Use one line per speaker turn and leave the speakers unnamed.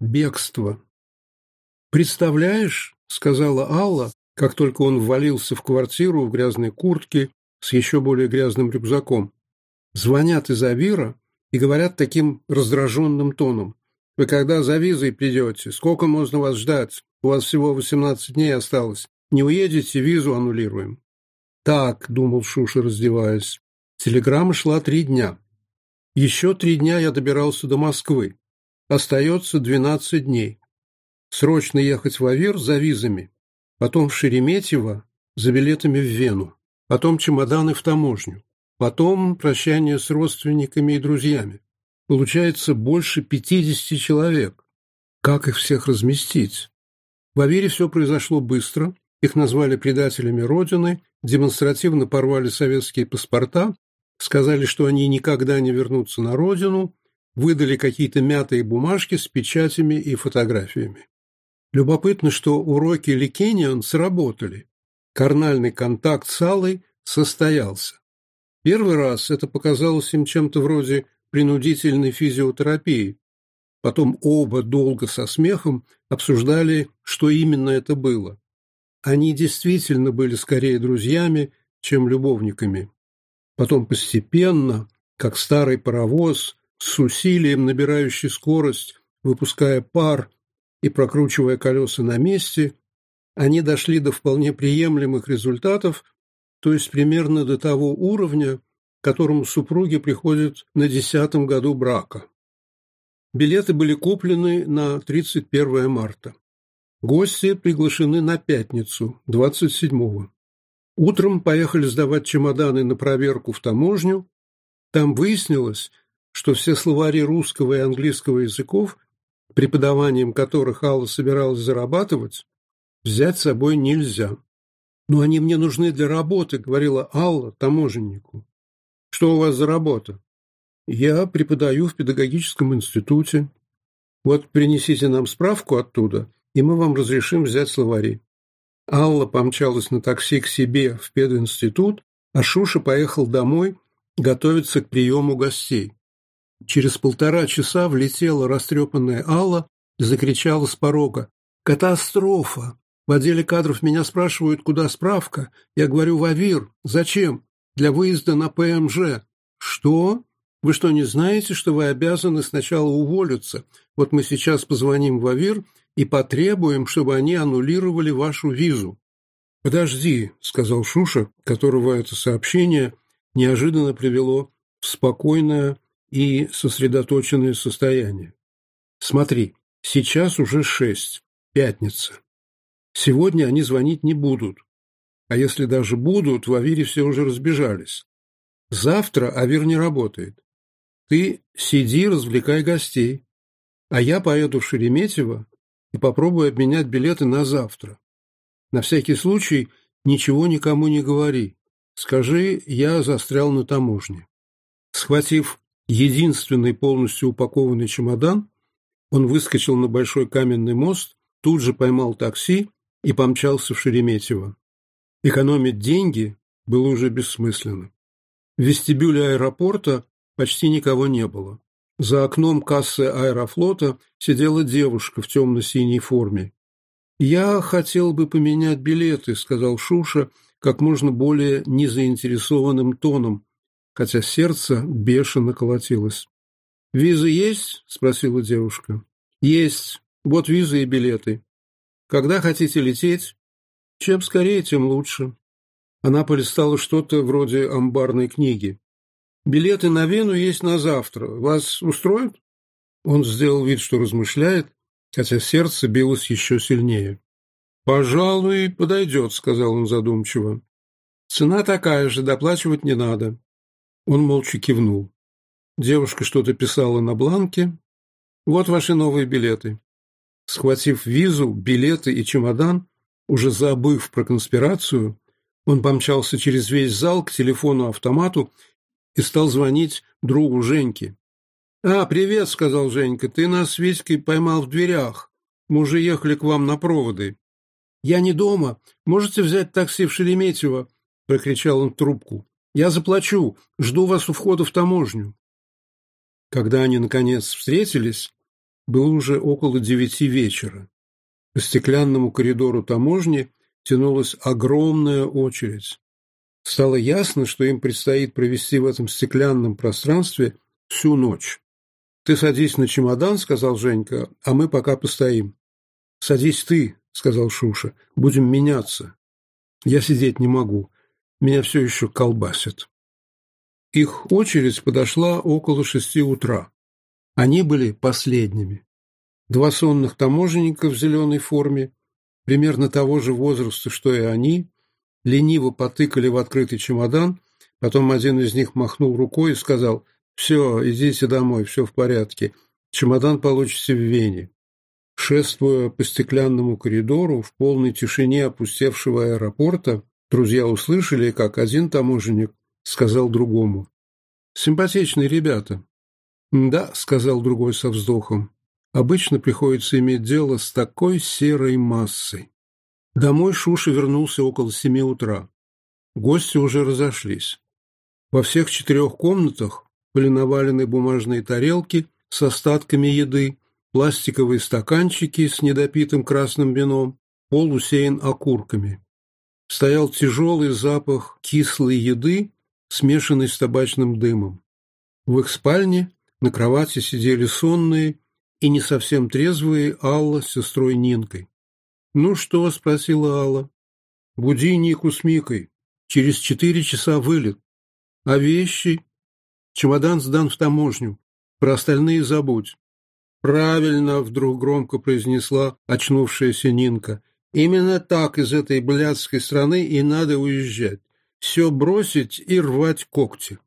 Бегство. «Представляешь, — сказала Алла, как только он ввалился в квартиру в грязной куртке с еще более грязным рюкзаком, — звонят из Авира и говорят таким раздраженным тоном. Вы когда за визой придете? Сколько можно вас ждать? У вас всего 18 дней осталось. Не уедете, визу аннулируем. Так, думал Шуша, раздеваясь. Телеграмма шла три дня. Еще три дня я добирался до Москвы. Остается 12 дней. Срочно ехать в Авир за визами, потом в Шереметьево за билетами в Вену, потом чемоданы в таможню, потом прощание с родственниками и друзьями. Получается больше 50 человек. Как их всех разместить? В Авире все произошло быстро, их назвали предателями Родины, демонстративно порвали советские паспорта, сказали, что они никогда не вернутся на Родину, выдали какие-то мятые бумажки с печатями и фотографиями. Любопытно, что уроки Ликенион сработали. Карнальный контакт с Аллой состоялся. Первый раз это показалось им чем-то вроде принудительной физиотерапии. Потом оба долго со смехом обсуждали, что именно это было. Они действительно были скорее друзьями, чем любовниками. Потом постепенно, как старый паровоз, с усилием набирающий скорость, выпуская пар и прокручивая колеса на месте, они дошли до вполне приемлемых результатов, то есть примерно до того уровня, к которому супруги приходят на десятом году брака. Билеты были куплены на 31 марта. Гости приглашены на пятницу, 27-го. Утром поехали сдавать чемоданы на проверку в таможню. Там выяснилось, что все словари русского и английского языков, преподаванием которых Алла собиралась зарабатывать, взять с собой нельзя. «Но они мне нужны для работы», — говорила Алла таможеннику. «Что у вас за работа?» «Я преподаю в педагогическом институте. Вот принесите нам справку оттуда, и мы вам разрешим взять словари». Алла помчалась на такси к себе в пединститут, а Шуша поехал домой готовиться к приему гостей. Через полтора часа влетела растрепанная Алла, и закричала с порога. «Катастрофа! В отделе кадров меня спрашивают, куда справка. Я говорю, в АВИР. Зачем? Для выезда на ПМЖ». «Что? Вы что, не знаете, что вы обязаны сначала уволиться? Вот мы сейчас позвоним в АВИР и потребуем, чтобы они аннулировали вашу визу». «Подожди», — сказал Шуша, которого это сообщение неожиданно привело в спокойное и сосредоточенное состояние. Смотри, сейчас уже шесть, пятница. Сегодня они звонить не будут. А если даже будут, в Авире все уже разбежались. Завтра Авир не работает. Ты сиди, развлекай гостей. А я поеду в Шереметьево и попробую обменять билеты на завтра. На всякий случай ничего никому не говори. Скажи, я застрял на таможне. Схватив единственный полностью упакованный чемодан, он выскочил на большой каменный мост, тут же поймал такси и помчался в Шереметьево. Экономить деньги было уже бессмысленно. В вестибюле аэропорта почти никого не было. За окном кассы аэрофлота сидела девушка в темно-синей форме. «Я хотел бы поменять билеты», — сказал Шуша как можно более незаинтересованным тоном, хотя сердце бешено колотилось. «Визы есть?» – спросила девушка. «Есть. Вот визы и билеты. Когда хотите лететь?» «Чем скорее, тем лучше». Она полистала что-то вроде амбарной книги. «Билеты на Вену есть на завтра. Вас устроит?» Он сделал вид, что размышляет, хотя сердце билось еще сильнее. «Пожалуй, подойдет», — сказал он задумчиво. «Цена такая же, доплачивать не надо». Он молча кивнул. Девушка что-то писала на бланке. «Вот ваши новые билеты». Схватив визу, билеты и чемодан, уже забыв про конспирацию, он помчался через весь зал к телефону-автомату и стал звонить другу Женьке. «А, привет», — сказал Женька, — «ты нас с Витькой поймал в дверях. Мы уже ехали к вам на проводы». «Я не дома. Можете взять такси в Шереметьево?» — прокричал он в трубку. Я заплачу, жду вас у входа в таможню. Когда они, наконец, встретились, было уже около девяти вечера. По стеклянному коридору таможни тянулась огромная очередь. Стало ясно, что им предстоит провести в этом стеклянном пространстве всю ночь. «Ты садись на чемодан», — сказал Женька, — «а мы пока постоим». «Садись ты», — сказал Шуша, — «будем меняться». «Я сидеть не могу». Меня все еще колбасит. Их очередь подошла около шести утра. Они были последними. Два сонных таможенника в зеленой форме, примерно того же возраста, что и они, лениво потыкали в открытый чемодан, потом один из них махнул рукой и сказал «Все, идите домой, все в порядке, чемодан получите в Вене». Шествуя по стеклянному коридору в полной тишине опустевшего аэропорта, Друзья услышали, как один таможенник сказал другому. «Симпатичные ребята». «Да», — сказал другой со вздохом. «Обычно приходится иметь дело с такой серой массой». Домой Шуша вернулся около семи утра. Гости уже разошлись. Во всех четырех комнатах были навалены бумажные тарелки с остатками еды, пластиковые стаканчики с недопитым красным вином, пол усеян окурками стоял тяжелый запах кислой еды, смешанный с табачным дымом. В их спальне на кровати сидели сонные и не совсем трезвые Алла с сестрой Нинкой. «Ну что?» – спросила Алла. «Буди Нику с Микой. Через четыре часа вылет. А вещи?» «Чемодан сдан в таможню. Про остальные забудь». «Правильно!» – вдруг громко произнесла очнувшаяся Нинка Именно так из этой блядской страны и надо уезжать. Все бросить и рвать когти.